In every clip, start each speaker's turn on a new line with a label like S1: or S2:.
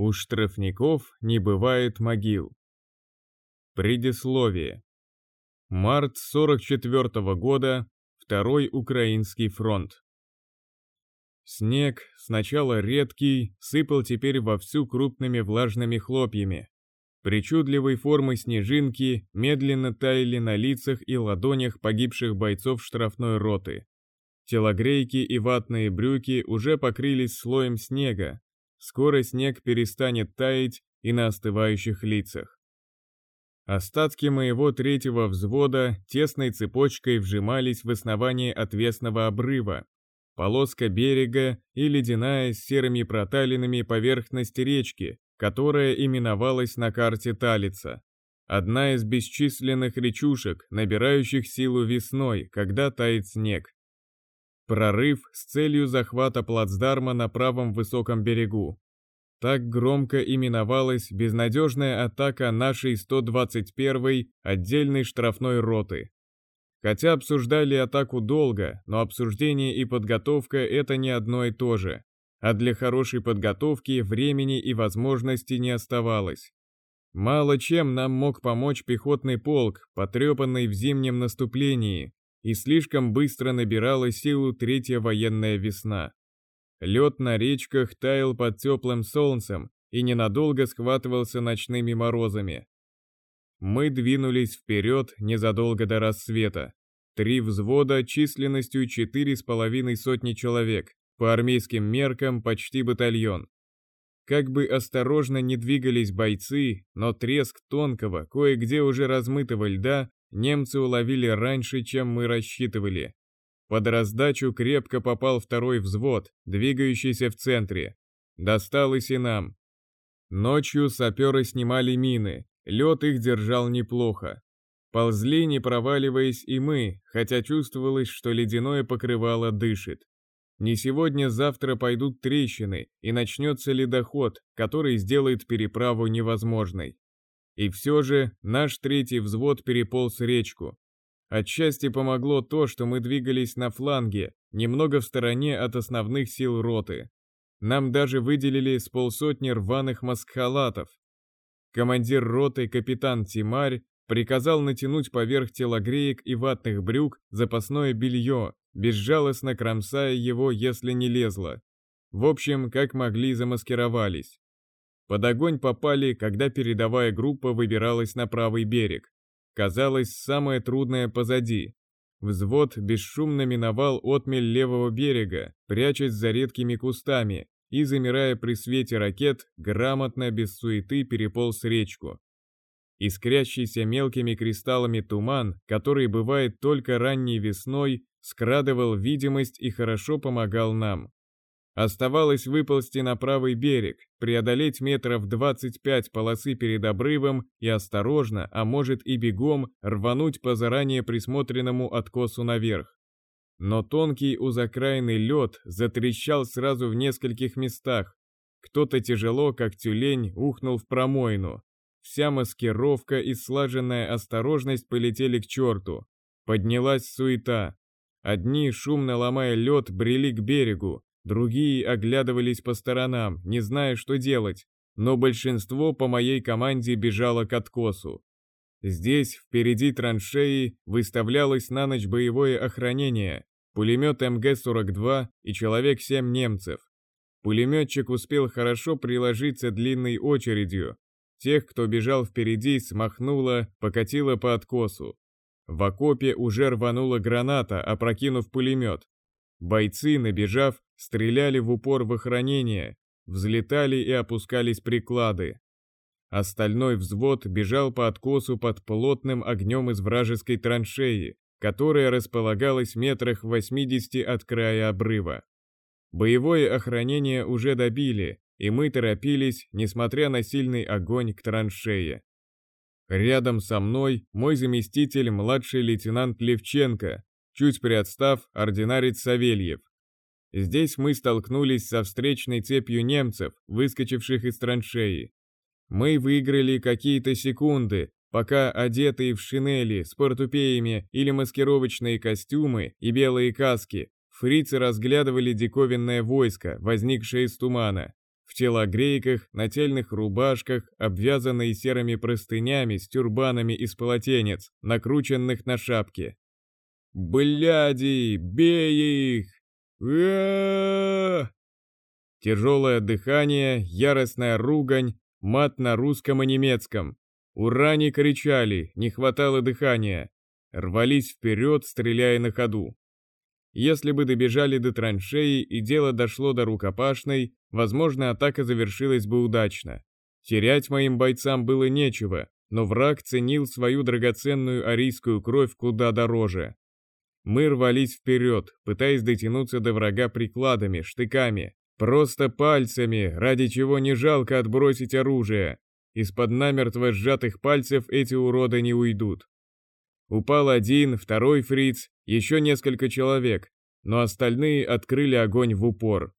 S1: У штрафников не бывает могил. Предисловие. Март 44 -го года, Второй Украинский фронт. Снег, сначала редкий, сыпал теперь вовсю крупными влажными хлопьями. Причудливой формы снежинки медленно таяли на лицах и ладонях погибших бойцов штрафной роты. Телогрейки и ватные брюки уже покрылись слоем снега. Скоро снег перестанет таять и на остывающих лицах. Остатки моего третьего взвода тесной цепочкой вжимались в основание отвесного обрыва. Полоска берега и ледяная с серыми проталинами поверхность речки, которая именовалась на карте Талица. Одна из бесчисленных речушек, набирающих силу весной, когда тает снег. Прорыв с целью захвата плацдарма на правом высоком берегу. Так громко именовалась безнадежная атака нашей 121-й отдельной штрафной роты. Хотя обсуждали атаку долго, но обсуждение и подготовка – это не одно и то же а для хорошей подготовки времени и возможности не оставалось. Мало чем нам мог помочь пехотный полк, потрепанный в зимнем наступлении, и слишком быстро набирала силу третья военная весна. Лед на речках таял под теплым солнцем и ненадолго схватывался ночными морозами. Мы двинулись вперед незадолго до рассвета. Три взвода численностью четыре с половиной сотни человек, по армейским меркам почти батальон. Как бы осторожно не двигались бойцы, но треск тонкого, кое-где уже размытого льда немцы уловили раньше, чем мы рассчитывали. Под раздачу крепко попал второй взвод, двигающийся в центре. Досталось и нам. Ночью саперы снимали мины, лед их держал неплохо. Ползли, не проваливаясь и мы, хотя чувствовалось, что ледяное покрывало дышит. Не сегодня-завтра пойдут трещины, и начнется ледоход, который сделает переправу невозможной. И все же наш третий взвод переполз речку. Отчасти помогло то, что мы двигались на фланге, немного в стороне от основных сил роты. Нам даже выделили с полсотни рваных маскхалатов. Командир роты капитан Тимарь приказал натянуть поверх телогреек и ватных брюк запасное белье, безжалостно кромсая его, если не лезло. В общем, как могли замаскировались. Под огонь попали, когда передовая группа выбиралась на правый берег. Казалось, самое трудное позади. Взвод бесшумно миновал отмель левого берега, прячась за редкими кустами, и, замирая при свете ракет, грамотно, без суеты переполз речку. Искрящийся мелкими кристаллами туман, который бывает только ранней весной, скрадывал видимость и хорошо помогал нам. Оставалось выползти на правый берег, преодолеть метров 25 полосы перед обрывом и осторожно, а может и бегом, рвануть по заранее присмотренному откосу наверх. Но тонкий у закраины лед затрещал сразу в нескольких местах. Кто-то тяжело, как тюлень, ухнул в промоину. Вся маскировка и слаженная осторожность полетели к черту. Поднялась суета, Одни, шумно ломая лед, брели к берегу, другие оглядывались по сторонам, не зная, что делать, но большинство по моей команде бежало к откосу. Здесь, впереди траншеи, выставлялось на ночь боевое охранение, пулемет МГ-42 и человек 7 немцев. Пулеметчик успел хорошо приложиться длинной очередью. Тех, кто бежал впереди, смахнуло, покатило по откосу. В окопе уже рванула граната, опрокинув пулемет. Бойцы, набежав, стреляли в упор в охранение, взлетали и опускались приклады. Остальной взвод бежал по откосу под плотным огнем из вражеской траншеи, которая располагалась в метрах в 80 от края обрыва. Боевое охранение уже добили, и мы торопились, несмотря на сильный огонь к траншее. Рядом со мной мой заместитель, младший лейтенант Левченко, чуть приотстав, ординарец Савельев. Здесь мы столкнулись со встречной цепью немцев, выскочивших из траншеи. Мы выиграли какие-то секунды, пока одетые в шинели с портупеями или маскировочные костюмы и белые каски, фрицы разглядывали диковинное войско, возникшее из тумана. в телогрейках, нательных рубашках, обвязанные серыми простынями с тюрбанами из полотенец, накрученных на шапки. «Бляди! Бей их! а Тяжелое дыхание, яростная ругань, мат на русском и немецком. Уране кричали, не хватало дыхания. Рвались вперед, стреляя на ходу. Если бы добежали до траншеи и дело дошло до рукопашной, возможно, атака завершилась бы удачно. Терять моим бойцам было нечего, но враг ценил свою драгоценную арийскую кровь куда дороже. Мы рвались вперед, пытаясь дотянуться до врага прикладами, штыками, просто пальцами, ради чего не жалко отбросить оружие. Из-под намертво сжатых пальцев эти уроды не уйдут. Упал один, второй фриц, еще несколько человек, но остальные открыли огонь в упор.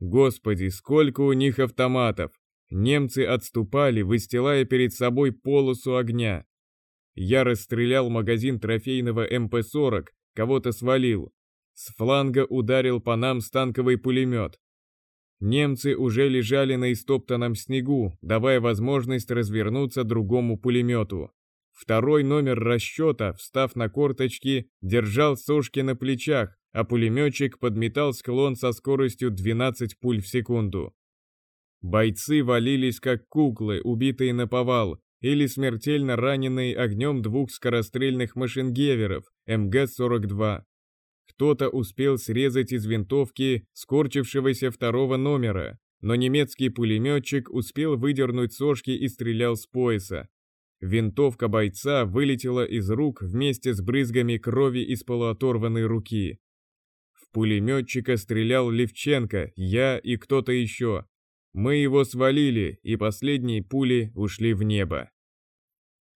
S1: Господи, сколько у них автоматов! Немцы отступали, выстилая перед собой полосу огня. Я расстрелял магазин трофейного МП-40, кого-то свалил. С фланга ударил по нам станковый пулемет. Немцы уже лежали на истоптанном снегу, давая возможность развернуться другому пулемету. Второй номер расчета, встав на корточки, держал сошки на плечах, а пулеметчик подметал склон со скоростью 12 пуль в секунду. Бойцы валились как куклы, убитые на повал, или смертельно раненые огнем двух скорострельных машингеверов МГ-42. Кто-то успел срезать из винтовки скорчившегося второго номера, но немецкий пулеметчик успел выдернуть сошки и стрелял с пояса, Винтовка бойца вылетела из рук вместе с брызгами крови из полуоторванной руки. В пулеметчика стрелял Левченко, я и кто-то еще. Мы его свалили, и последние пули ушли в небо.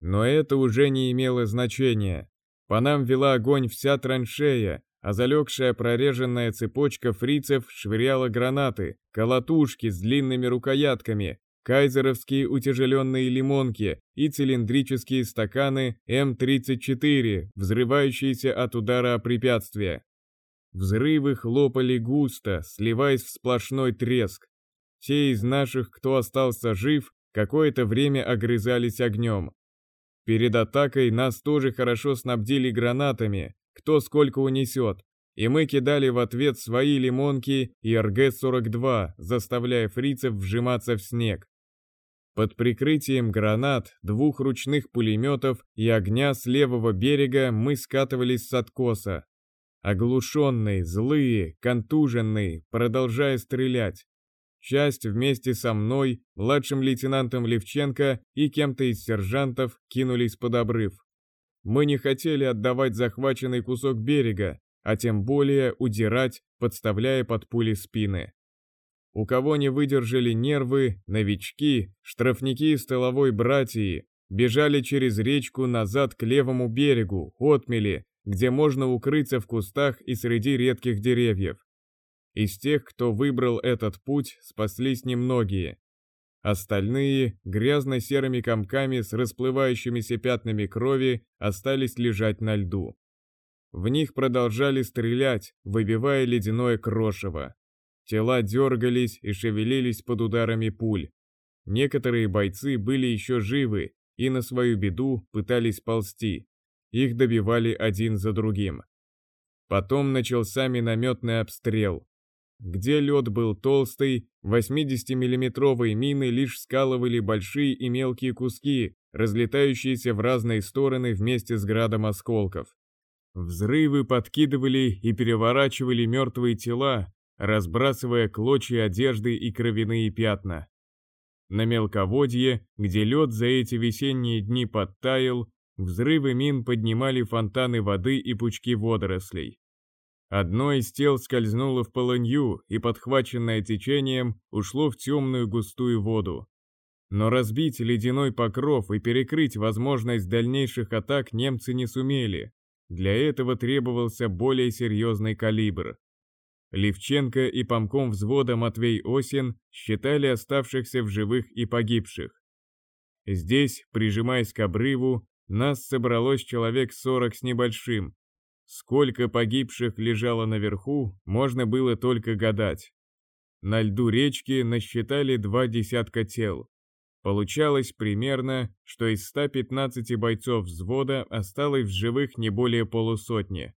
S1: Но это уже не имело значения. По нам вела огонь вся траншея, а залегшая прореженная цепочка фрицев швыряла гранаты, колотушки с длинными рукоятками, кайзеровские утяжеленные лимонки и цилиндрические стаканы М-34, взрывающиеся от удара о препятствие. Взрывы хлопали густо, сливаясь в сплошной треск. Те из наших, кто остался жив, какое-то время огрызались огнем. Перед атакой нас тоже хорошо снабдили гранатами, кто сколько унесет, и мы кидали в ответ свои лимонки и РГ-42, заставляя фрицев вжиматься в снег. Под прикрытием гранат, двух ручных пулеметов и огня с левого берега мы скатывались с откоса. Оглушенные, злые, контуженные, продолжая стрелять. Часть вместе со мной, младшим лейтенантом Левченко и кем-то из сержантов кинулись под обрыв. Мы не хотели отдавать захваченный кусок берега, а тем более удирать, подставляя под пули спины. У кого не выдержали нервы, новички, штрафники из тыловой братьи, бежали через речку назад к левому берегу, отмели, где можно укрыться в кустах и среди редких деревьев. Из тех, кто выбрал этот путь, спаслись немногие. Остальные, грязно-серыми комками с расплывающимися пятнами крови, остались лежать на льду. В них продолжали стрелять, выбивая ледяное крошево. Тела дергались и шевелились под ударами пуль. Некоторые бойцы были еще живы и на свою беду пытались ползти. Их добивали один за другим. Потом начался минометный обстрел. Где лед был толстый, 80-миллиметровые мины лишь скалывали большие и мелкие куски, разлетающиеся в разные стороны вместе с градом осколков. Взрывы подкидывали и переворачивали мертвые тела, разбрасывая клочья одежды и кровяные пятна. На мелководье, где лед за эти весенние дни подтаял, взрывы мин поднимали фонтаны воды и пучки водорослей. Одно из тел скользнуло в полынью и, подхваченное течением, ушло в темную густую воду. Но разбить ледяной покров и перекрыть возможность дальнейших атак немцы не сумели. Для этого требовался более серьезный калибр. Левченко и помком взвода Матвей Осин считали оставшихся в живых и погибших. Здесь, прижимаясь к обрыву, нас собралось человек сорок с небольшим. Сколько погибших лежало наверху, можно было только гадать. на льду речки насчитали два десятка тел. Получалось примерно, что из 115 бойцов взвода осталось в живых не более полусотни.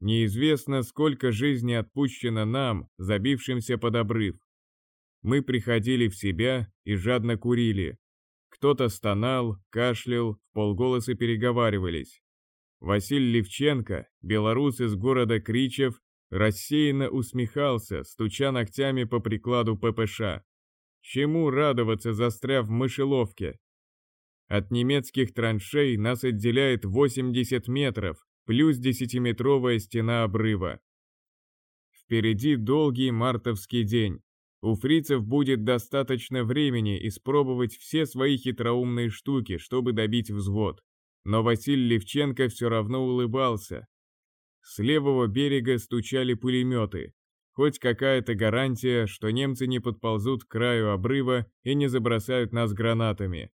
S1: Неизвестно, сколько жизней отпущено нам, забившимся под обрыв. Мы приходили в себя и жадно курили. Кто-то стонал, кашлял, в полголоса переговаривались. Василий Левченко, белорус из города Кричев, рассеянно усмехался, стуча ногтями по прикладу ППШ. Чему радоваться, застряв в мышеловке? От немецких траншей нас отделяет 80 метров, плюс десятиметровая стена обрыва. Впереди долгий мартовский день. У фрицев будет достаточно времени испробовать все свои хитроумные штуки, чтобы добить взвод. Но Василий Левченко все равно улыбался. С левого берега стучали пулеметы. Хоть какая-то гарантия, что немцы не подползут к краю обрыва и не забросают нас гранатами.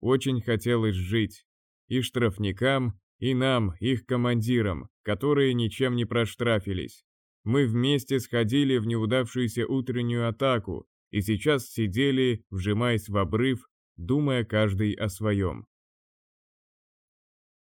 S1: Очень хотелось жить. И штрафникам, и нам, их командирам, которые ничем не проштрафились. Мы вместе сходили в неудавшуюся утреннюю атаку и сейчас сидели, вжимаясь в обрыв, думая каждый о своем.